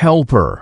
helper.